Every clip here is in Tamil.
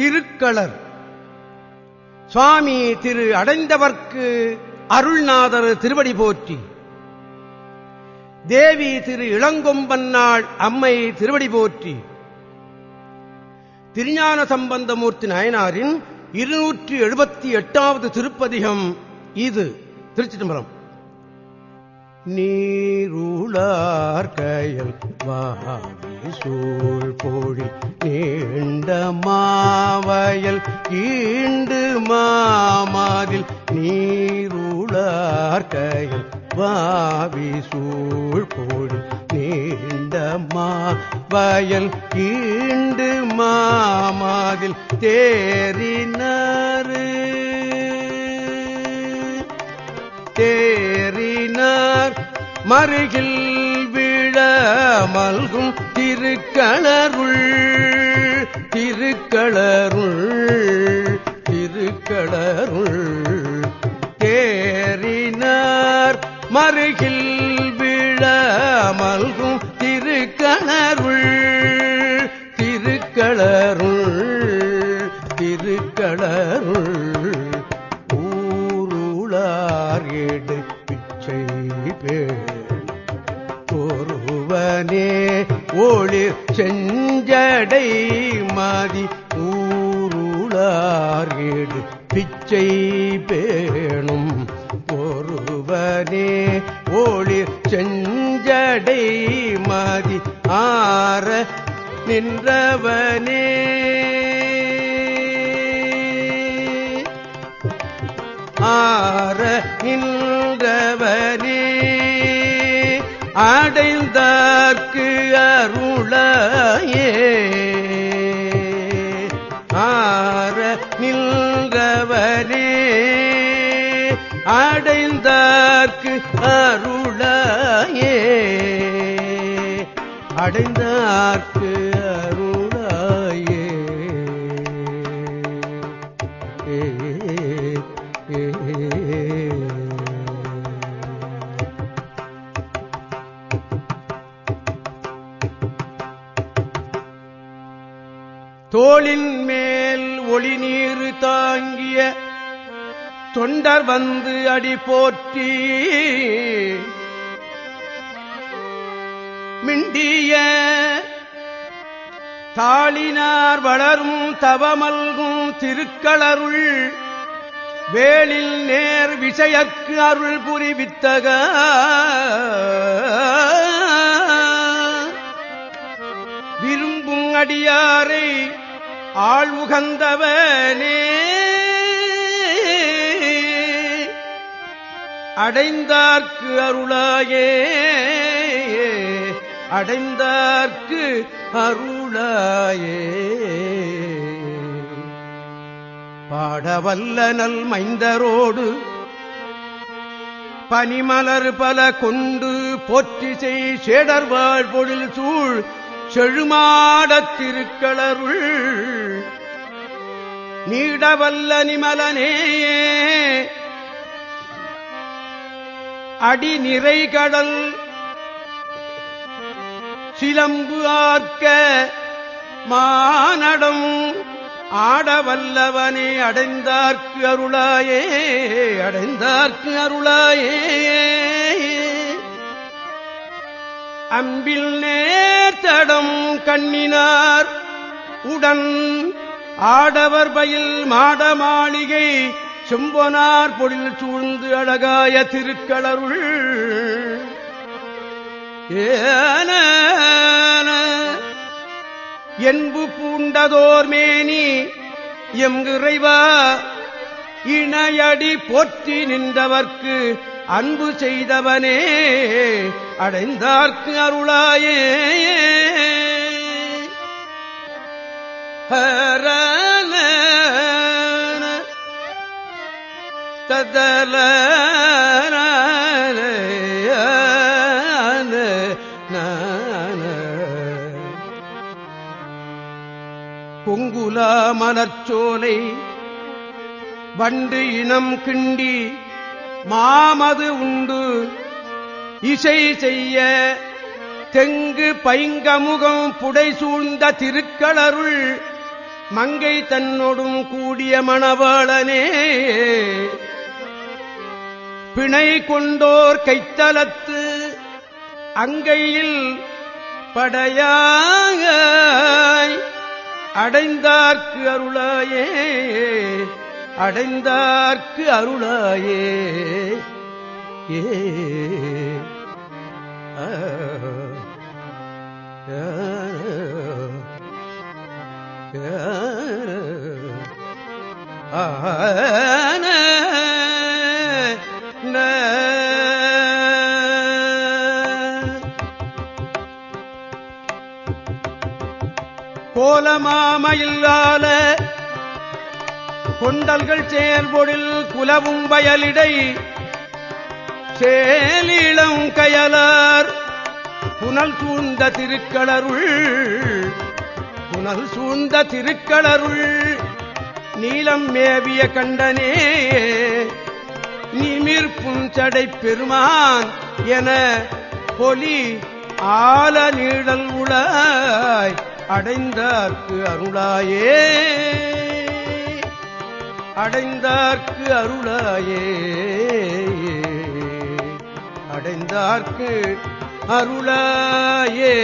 திருக்களர். சுவாமி திரு அடைந்தவர்க்கு அருள்நாதர் திருவடி போற்றி. தேவி திரு இளங்கொம்பன்னாள் அம்மை திருவடி போற்றி. திருஞான சம்பந்தமூர்த்தி நாயனாரின் இருநூற்றி எழுபத்தி எட்டாவது திருப்பதிகம் இது திருச்சி தம்பரம் பார்க்கையில் வாவி சூழ் போழி நீண்ட மாவயல் ஈண்டு மாமாதில் நீருளார் கயல் வாவி போழி நீண்ட மாவயல் ஈண்டு மாமாதில் தேறினாரு. தேறினார். மருகில் விழ மல்கும் திருக்களருள் திருக்களருள் திருக்களருள் தேறினார் மருகில் விழ மல்கும் திருக்களருள் செஞ்சடை மாதி ஆற நின்றவனே. ஆற நின்றவனே. அடைந்தார்க்கு அருளையே. ஆற நின்றவனே. அடைந்தார்க்கு அருள் அடைந்தார்க்கு அருளாயே. தோளின் மேல் ஒளி நீர் தாங்கிய தொண்டர் வந்து அடி போற்றி. மிண்டிய தாளினார் வளரும் தவமல்கும் திருக்களருள் வேளில் நேர் விஷயக்கு அருள் புரிவித்தக. விரும்பும் அடியாரை ஆள் உகந்தவனே அடைந்தார்க்கு அருளாயே. அடைந்தார்க்கு அருளாயே. பாடவல்ல நல் மைந்தரோடு பனிமலர் பல கொண்டு போற்றி செய் சேடர்வாழ் பொழில் சூழ் செழுமாடத் திருக்களருள். நீடவல்ல நிமலனேயே அடி நிறை கடல் சிலம்பு ஆர்க்க மானடம் ஆடவல்லவனே அடைந்தார்க்கு அருளாயே அடைந்தார்க்கு அருளாயே. அம்பில் நேர்த்தடம் கண்ணினார் உடன் ஆடவர் பயில் மாட மாளிகை செம்பொனார் பொழில் சூழ்ந்து அழகாய திருக்களருள் என்பு பூண்டதோர் மேனி எம் இறைவா இணையடி போற்றி நின்றவர்க்கு அன்பு செய்தவனே அடைந்தார்க்கு அருளாயே. ஹரன ததல பொங்குலா மலர்ச்சோலை வண்டு இனம் கிண்டி மாமது உண்டு. இசை செய்ய தெங்கு பைங்கமுகம் புடை சூழ்ந்த திருக்களருள் மங்கை தன்னோடும் கூடிய மணவாளனே. பிணை கொண்டோர் கைத்தலத்து அங்கையில் படையாக அடைந்தார்க்கு அருளாயே அடைந்தார்க்கு அருளாயே ஏ ஆ, கோலமாமையில்லால கொண்டல்கள் செயல்பொழில் குலவும் வயலிடை சேலிளம் கயலார் புனல் சூழ்ந்த திருக்களருள் புனல் சூழ்ந்த திருக்களருள் நீலம் மேவிய கண்டனே நிமிர் புஞ்சடை பெருமான் என பொலி ஆல நீடல் உளாய். அடைந்தார்க்கு அருளாயே. அடைந்தார்க்கு அருளாயே. அடைந்தார்க்கு அருளாயே.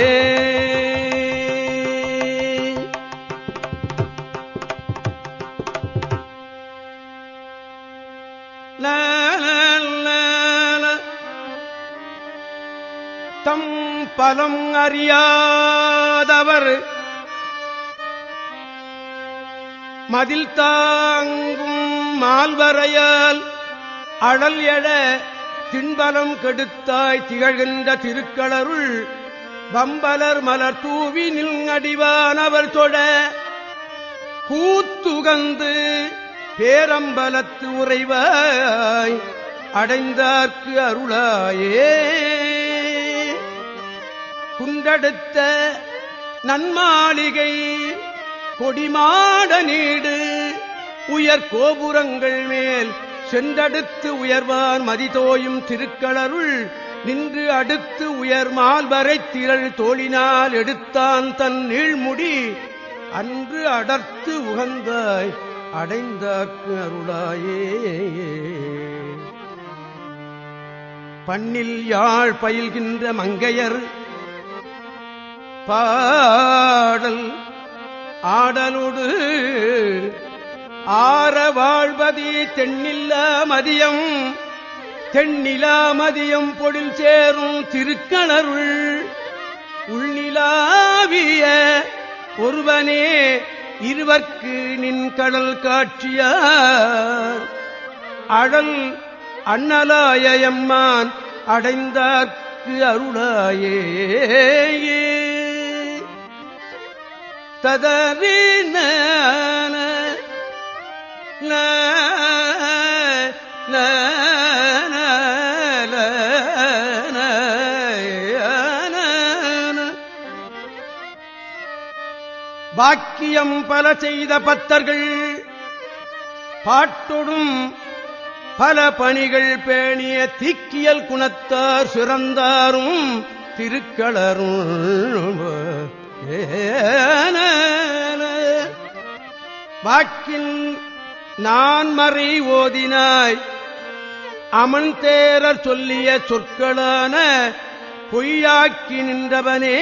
தம் பலம் அறியாதவர் மதில் தாங்கும் மால்வரையால் அழல் எழ திண்பலம் கெடுத்தாய் திகழ்கின்ற திருக்களருள் பம்பலர் மலர் தூவி நில்அடிவானவர் தொட கூத்துகந்து பேரம்பலத்து உறைவாய் அடைந்தார்க்கு அருளாயே. குண்டெடுத்த நன்மாளிகை கொடிமாட நீடு உயர் கோபுரங்கள் மேல் சென்றடுத்து உயர்வான் மதிதோயும் திருக்களருள் நின்று அடுத்து உயர் மால்வரை திரள் தோழினால் எடுத்தான் தன் நீழ்முடி அன்று அடர்த்து உகந்தாய் அடைந்தாக்கு அருளாயே. பண்ணில் யாழ் பயில்கின்ற மங்கையர் பாடல் ஆடலுடு ஆற வாழ்வதி தென்னில்லா மதியம் தென்னிலா மதியம் பொழில் சேரும் திருக்கணருள். உள்ளிலாவிய ஒருவனே இருவர்க்கு நின் கடல் காட்சியார். அழல் அண்ணலாயம்மான் அடைந்தார்க்கு அருளாயே. ததறின பாக்கியம் பல செய்த பத்தர்கள் பாட்டொடும் பல பணிகள் பேணிய தீக்கியல் குணத்தார் சிறந்தாரும் திருக்களரும் வாக்கின் நான்மறை ஓதினாய். அமன் தேரர் சொல்லிய சொற்களான பொய்யாக்கி நின்றவனே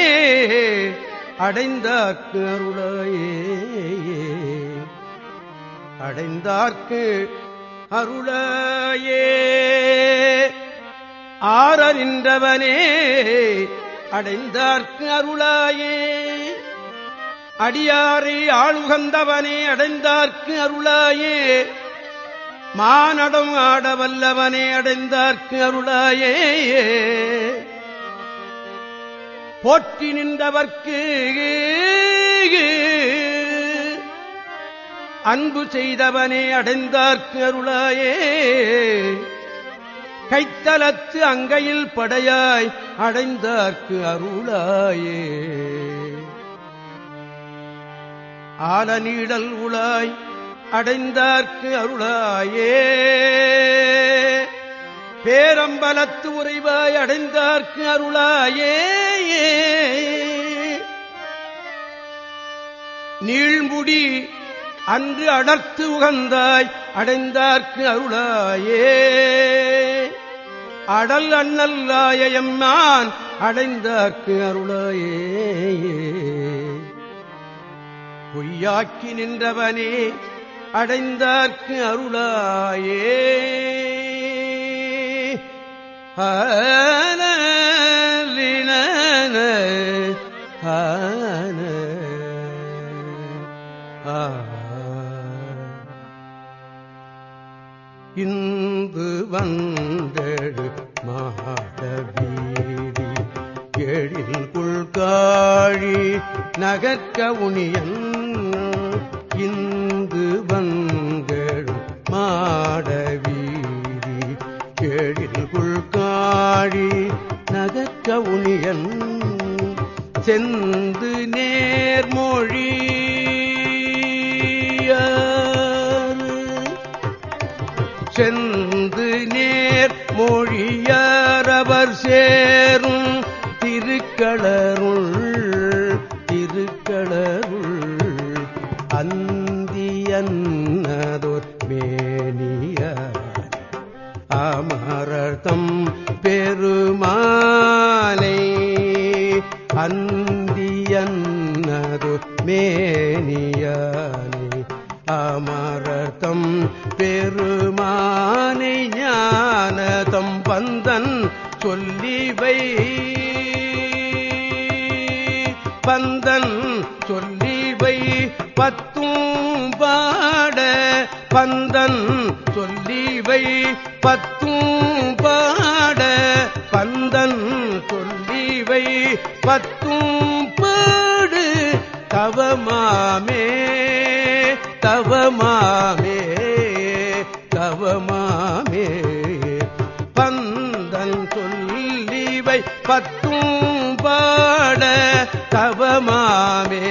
அடைந்தாக்கு அருளாயே. அடைந்தார்க்கு அருளாயே. ஆற நின்றவனே அடைந்தார்க்கு அருளாயே. அடியாரை ஆளுகந்தவனே அடைந்தார்க்கு அருளாயே. மானடம் ஆடவல்லவனே அடைந்தார்க்கு அருளாயே. போற்றி நின்றவர்க்கு அன்பு செய்தவனே அடைந்தார்க்கு அருளாயே. கைத்தலத்து அங்கையில் படையாய் அடைந்தார்க்கு அருளாயே. ஆல நீடல் உளாய் அடைந்தார்க்கு அருளாயே. பேரம்பலத்து உறைவாய் அடைந்தார்க்கு அருளாயே. நீழ்முடி அன்று அடர்த்து உகந்தாய் அடைந்தார்க்கு அருளாயே. அடல் அண்ணல்லாய எம்மான் அடைந்தார்க்கு அருளாயே. பொய்யாக்கி நின்றவனே அடைந்தார்க்கு அருளாயே. ஆன இந்து வந்தடு மாடவீதி எழில் குள்காழி நகர்க்க உனியன் செந்து நேர் மொழியாரவர் சேரும் திருக்களருள் திருக்களருள். அந்தியன்னதோர் மேனிய அமரதம் பெருமானை அந்தியன்னது மேனியானே. அமரதம் பெருமானை ஞானதம் பந்தன் சொல்லிவை. பந்தன் சொல்லிவை பத்தும் பாட பந்தன் சொல்லிவை பத்தும் பாட பந்தன் சொல்லிவை பத்தும் பாடு தவமாமே. தவமாமே தவமாமே. பந்தன் சொல்லிவை பத்தும் பாட தவமாமே.